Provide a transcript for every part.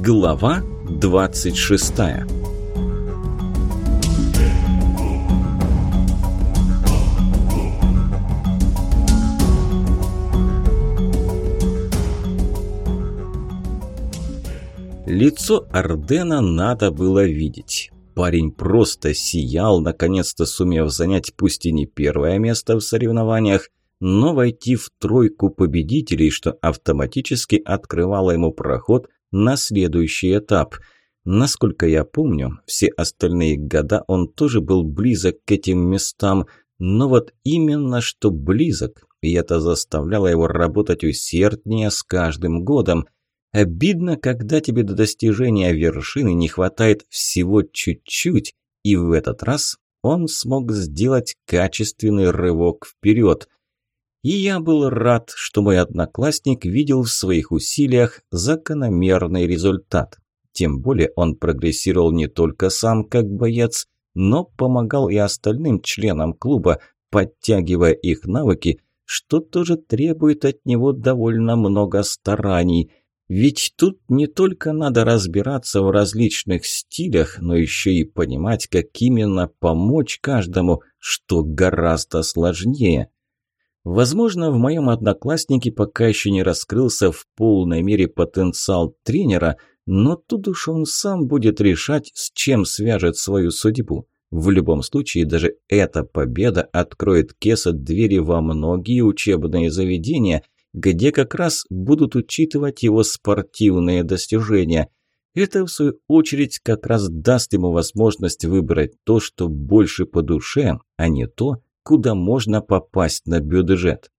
Глава 26 Лицо Ардена надо было видеть. Парень просто сиял, наконец-то сумев занять пусть и не первое место в соревнованиях, но войти в тройку победителей, что автоматически открывало ему проход на следующий этап. Насколько я помню, все остальные года он тоже был близок к этим местам, но вот именно что близок, и это заставляло его работать усерднее с каждым годом. Обидно, когда тебе до достижения вершины не хватает всего чуть-чуть, и в этот раз он смог сделать качественный рывок вперед. И я был рад, что мой одноклассник видел в своих усилиях закономерный результат. Тем более он прогрессировал не только сам как боец, но помогал и остальным членам клуба, подтягивая их навыки, что тоже требует от него довольно много стараний. Ведь тут не только надо разбираться в различных стилях, но еще и понимать, как именно помочь каждому, что гораздо сложнее. Возможно, в моем однокласснике пока еще не раскрылся в полной мере потенциал тренера, но тут уж он сам будет решать, с чем свяжет свою судьбу. В любом случае, даже эта победа откроет Кеса двери во многие учебные заведения, где как раз будут учитывать его спортивные достижения. Это, в свою очередь, как раз даст ему возможность выбрать то, что больше по душе, а не то, куда можно попасть на бюджет.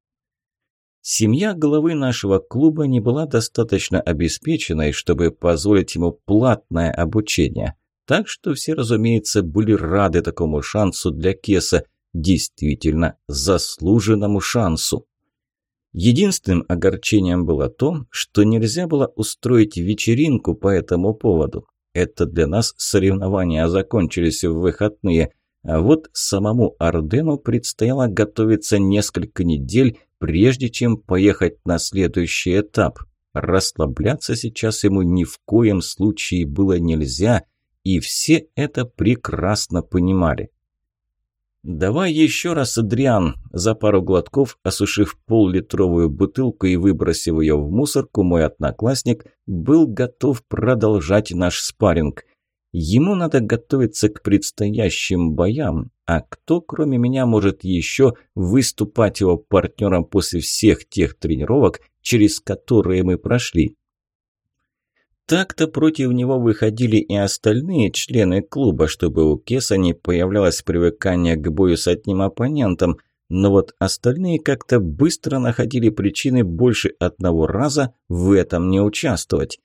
Семья главы нашего клуба не была достаточно обеспеченной, чтобы позволить ему платное обучение. Так что все, разумеется, были рады такому шансу для Кеса, действительно заслуженному шансу. Единственным огорчением было то, что нельзя было устроить вечеринку по этому поводу. Это для нас соревнования закончились в выходные, а вот самому Ардену предстояло готовиться несколько недель, прежде чем поехать на следующий этап. Расслабляться сейчас ему ни в коем случае было нельзя, и все это прекрасно понимали. «Давай еще раз, Адриан!» За пару глотков, осушив пол-литровую бутылку и выбросив ее в мусорку, мой одноклассник был готов продолжать наш спарринг – Ему надо готовиться к предстоящим боям, а кто, кроме меня, может еще выступать его партнером после всех тех тренировок, через которые мы прошли? Так-то против него выходили и остальные члены клуба, чтобы у Кеса не появлялось привыкание к бою с одним оппонентом, но вот остальные как-то быстро находили причины больше одного раза в этом не участвовать.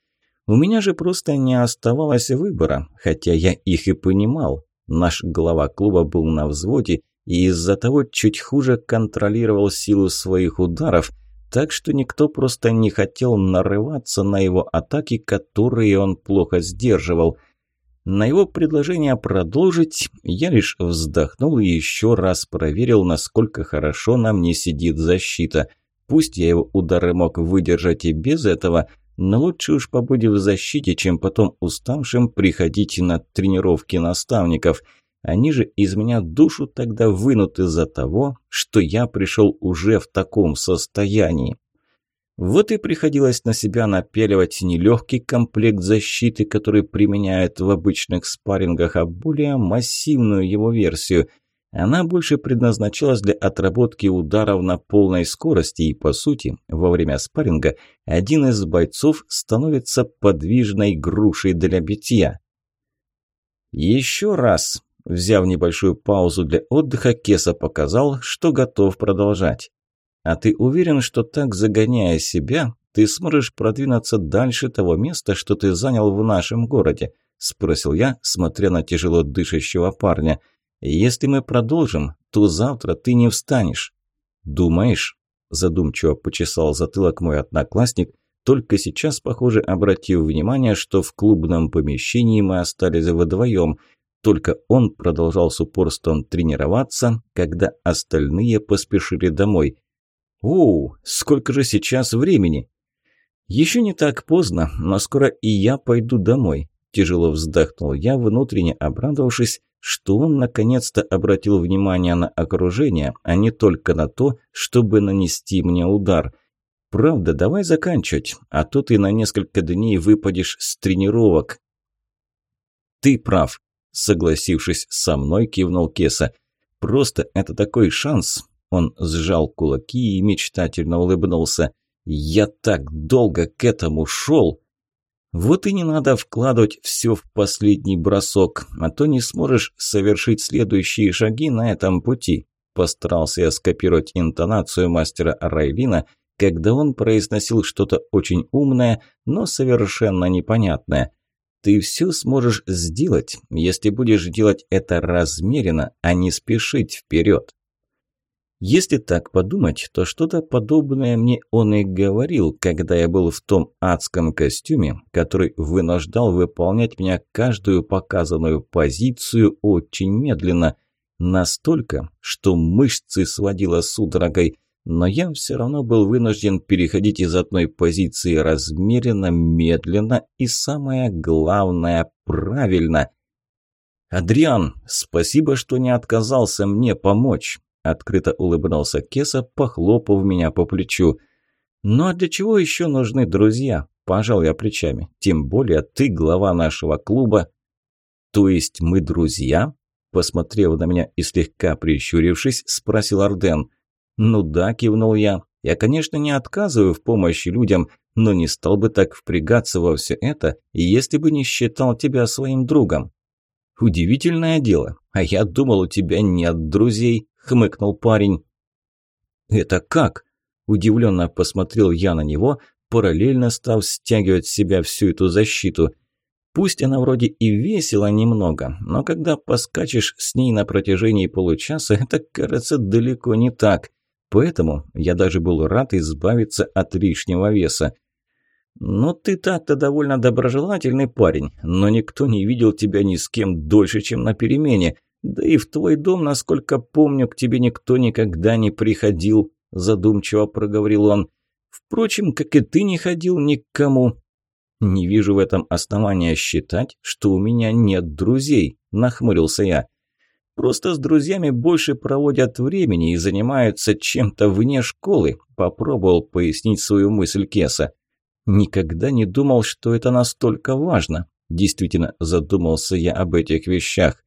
У меня же просто не оставалось выбора, хотя я их и понимал. Наш глава клуба был на взводе и из-за того чуть хуже контролировал силу своих ударов, так что никто просто не хотел нарываться на его атаки, которые он плохо сдерживал. На его предложение продолжить я лишь вздохнул и еще раз проверил, насколько хорошо на мне сидит защита. Пусть я его удары мог выдержать и без этого – но лучше уж побудь в защите, чем потом уставшим приходить на тренировки наставников. Они же из меня душу тогда вынут из-за того, что я пришел уже в таком состоянии. Вот и приходилось на себя напеливать не легкий комплект защиты, который применяют в обычных спаррингах, а более массивную его версию – она больше предназначалась для отработки ударов на полной скорости и, по сути, во время спарринга один из бойцов становится подвижной грушей для битья. Еще раз, взяв небольшую паузу для отдыха, Кеса показал, что готов продолжать. «А ты уверен, что так загоняя себя, ты сможешь продвинуться дальше того места, что ты занял в нашем городе?» – спросил я, смотря на тяжело дышащего парня – если мы продолжим, то завтра ты не встанешь. Думаешь? Задумчиво почесал затылок мой одноклассник, только сейчас, похоже, обратив внимание, что в клубном помещении мы остались вдвоем. Только он продолжал с упорством тренироваться, когда остальные поспешили домой. «Оу, сколько же сейчас времени?» Еще не так поздно, но скоро и я пойду домой. Тяжело вздохнул я, внутренне обрадовавшись, что он наконец-то обратил внимание на окружение, а не только на то, чтобы нанести мне удар. Правда, давай заканчивать, а то ты на несколько дней выпадешь с тренировок. Ты прав, согласившись со мной, кивнул Кеса. Просто это такой шанс. Он сжал кулаки и мечтательно улыбнулся. Я так долго к этому шел. Вот и не надо вкладывать все в последний бросок, а то не сможешь совершить следующие шаги на этом пути. Постарался я скопировать интонацию мастера Райлина, когда он произносил что-то очень умное, но совершенно непонятное. Ты все сможешь сделать, если будешь делать это размеренно, а не спешить вперед. Если так подумать, то что-то подобное мне он и говорил, когда я был в том адском костюме, который вынуждал выполнять меня каждую показанную позицию очень медленно. Настолько, что мышцы сводило судорогой, но я все равно был вынужден переходить из одной позиции размеренно, медленно и, самое главное, правильно. «Адриан, спасибо, что не отказался мне помочь». Открыто улыбнулся Кеса, похлопав меня по плечу. «Ну а для чего еще нужны друзья?» Пожал я плечами. «Тем более ты глава нашего клуба». «То есть мы друзья?» Посмотрев на меня и слегка прищурившись, спросил Арден. «Ну да», – кивнул я. «Я, конечно, не отказываю в помощи людям, но не стал бы так впрягаться во все это, если бы не считал тебя своим другом». «Удивительное дело. А я думал, у тебя нет друзей», хмыкнул парень. «Это как?» – удивленно посмотрел я на него, параллельно став стягивать с себя всю эту защиту. Пусть она вроде и весила немного, но когда поскачешь с ней на протяжении получаса, это, кажется, далеко не так. Поэтому я даже был рад избавиться от лишнего веса. «Ну, ты так-то довольно доброжелательный парень, но никто не видел тебя ни с кем дольше, чем на перемене. «Да и в твой дом, насколько помню, к тебе никто никогда не приходил», – задумчиво проговорил он. «Впрочем, как и ты не ходил ни к кому». «Не вижу в этом основания считать, что у меня нет друзей», – нахмурился я. «Просто с друзьями больше проводят времени и занимаются чем-то вне школы», – попробовал пояснить свою мысль Кеса. «Никогда не думал, что это настолько важно», – действительно задумался я об этих вещах.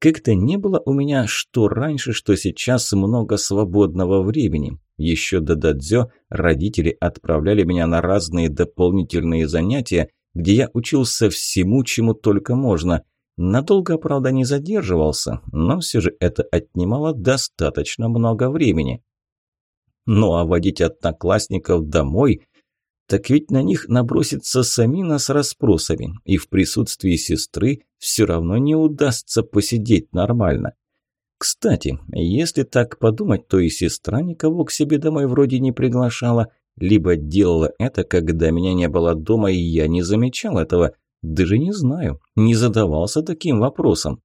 Как-то не было у меня что раньше, что сейчас много свободного времени. Еще до дадзё родители отправляли меня на разные дополнительные занятия, где я учился всему, чему только можно. Надолго, правда, не задерживался, но все же это отнимало достаточно много времени. Ну а водить одноклассников домой так ведь на них набросится Самина с расспросами, и в присутствии сестры все равно не удастся посидеть нормально. Кстати, если так подумать, то и сестра никого к себе домой вроде не приглашала, либо делала это, когда меня не было дома, и я не замечал этого. Даже не знаю, не задавался таким вопросом.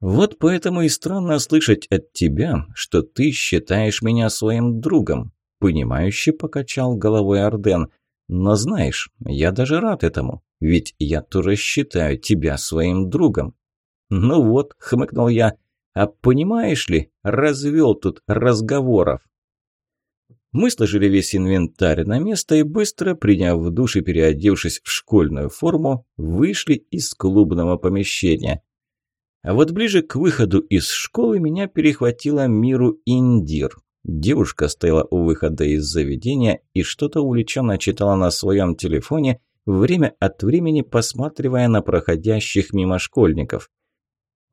Вот поэтому и странно слышать от тебя, что ты считаешь меня своим другом. Понимающе покачал головой Арден. Но знаешь, я даже рад этому, ведь я тоже считаю тебя своим другом. Ну вот, хмыкнул я, а понимаешь ли, развел тут разговоров. Мы сложили весь инвентарь на место и быстро, приняв в душ и переодевшись в школьную форму, вышли из клубного помещения. А вот ближе к выходу из школы меня перехватила Миру Индир. Девушка стояла у выхода из заведения и что-то увлеченно читала на своем телефоне, время от времени посматривая на проходящих мимо школьников.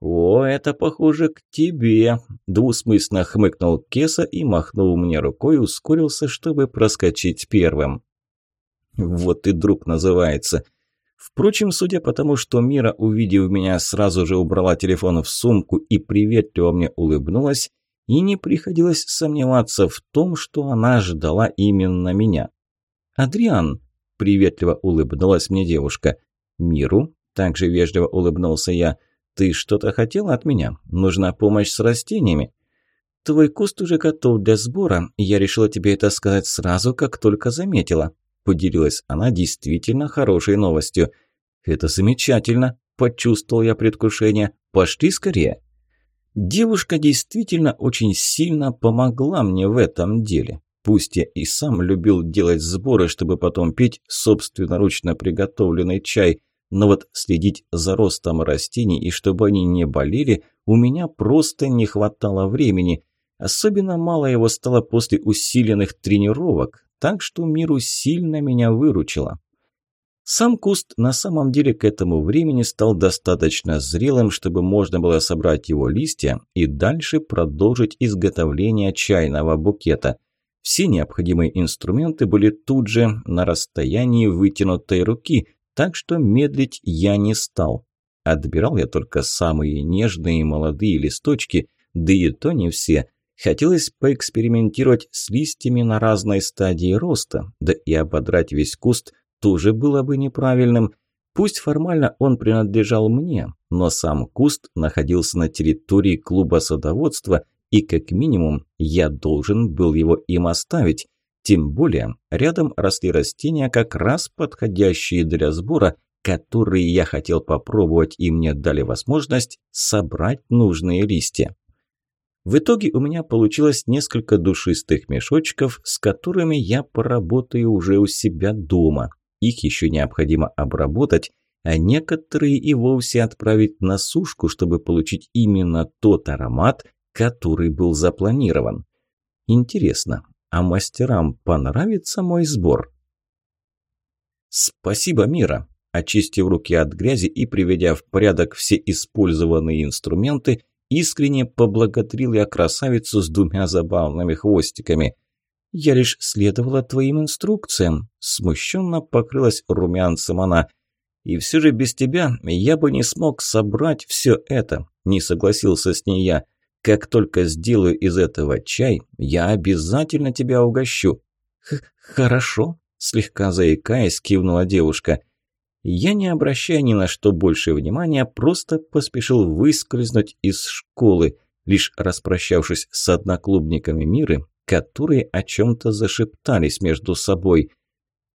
«О, это похоже к тебе!» – двусмысленно хмыкнул Кеса и, махнув мне рукой, ускорился, чтобы проскочить первым. «Вот и друг называется!» Впрочем, судя по тому, что Мира, увидев меня, сразу же убрала телефон в сумку и приветливо мне улыбнулась, и не приходилось сомневаться в том, что она ждала именно меня. «Адриан!» – приветливо улыбнулась мне девушка. «Миру?» – также вежливо улыбнулся я. «Ты что-то хотела от меня? Нужна помощь с растениями?» «Твой куст уже готов для сбора, и я решила тебе это сказать сразу, как только заметила». поделилась она действительно хорошей новостью. «Это замечательно», – почувствовал я предвкушение. «Пошли скорее». Девушка действительно очень сильно помогла мне в этом деле. Пусть я и сам любил делать сборы, чтобы потом пить собственноручно приготовленный чай, но вот следить за ростом растений и чтобы они не болели, у меня просто не хватало времени. Особенно мало его стало после усиленных тренировок, так что миру сильно меня выручило. Сам куст на самом деле к этому времени стал достаточно зрелым, чтобы можно было собрать его листья и дальше продолжить изготовление чайного букета. Все необходимые инструменты были тут же на расстоянии вытянутой руки, так что медлить я не стал. Отбирал я только самые нежные молодые листочки, да и то не все. Хотелось поэкспериментировать с листьями на разной стадии роста, да и ободрать весь куст – тоже было бы неправильным. Пусть формально он принадлежал мне, но сам куст находился на территории клуба садоводства, и как минимум я должен был его им оставить. Тем более рядом росли растения, как раз подходящие для сбора, которые я хотел попробовать, и мне дали возможность собрать нужные листья. В итоге у меня получилось несколько душистых мешочков, с которыми я поработаю уже у себя дома. Их еще необходимо обработать, а некоторые и вовсе отправить на сушку, чтобы получить именно тот аромат, который был запланирован. Интересно, а мастерам понравится мой сбор? Спасибо, Мира. Очистив руки от грязи и приведя в порядок все использованные инструменты, искренне поблагодарил я красавицу с двумя забавными хвостиками. «Я лишь следовала твоим инструкциям», – смущенно покрылась румянцем она. «И все же без тебя я бы не смог собрать все это», – не согласился с ней я. «Как только сделаю из этого чай, я обязательно тебя угощу». Х «Хорошо», – слегка заикаясь, кивнула девушка. Я, не обращая ни на что больше внимания, просто поспешил выскользнуть из школы. Лишь распрощавшись с одноклубниками Миры, которые о чем-то зашептались между собой.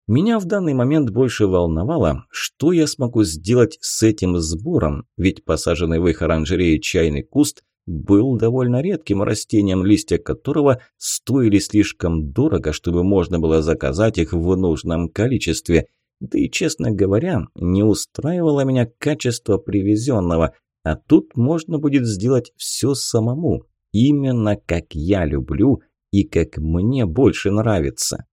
Меня в данный момент больше волновало, что я смогу сделать с этим сбором, ведь посаженный в их оранжерее чайный куст был довольно редким растением, листья которого стоили слишком дорого, чтобы можно было заказать их в нужном количестве. Да и, честно говоря, не устраивало меня качество привезенного, а тут можно будет сделать все самому, именно как я люблю и как мне больше нравится.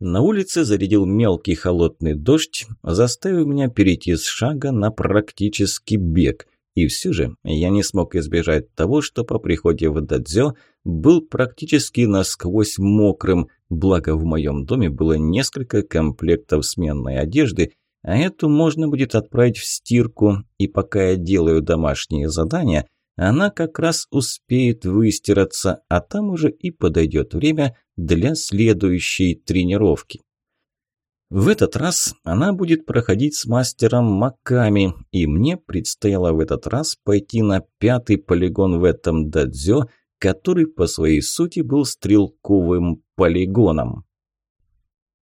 На улице зарядил мелкий холодный дождь, заставив меня перейти с шага на практический бег. И все же я не смог избежать того, что по приходе в Дадзё был практически насквозь мокрым, благо в моем доме было несколько комплектов сменной одежды, а эту можно будет отправить в стирку, и пока я делаю домашние задания – она как раз успеет выстираться, а там уже и подойдет время для следующей тренировки. В этот раз она будет проходить с мастером Маками, и мне предстояло в этот раз пойти на пятый полигон в этом дадзё, который по своей сути был стрелковым полигоном.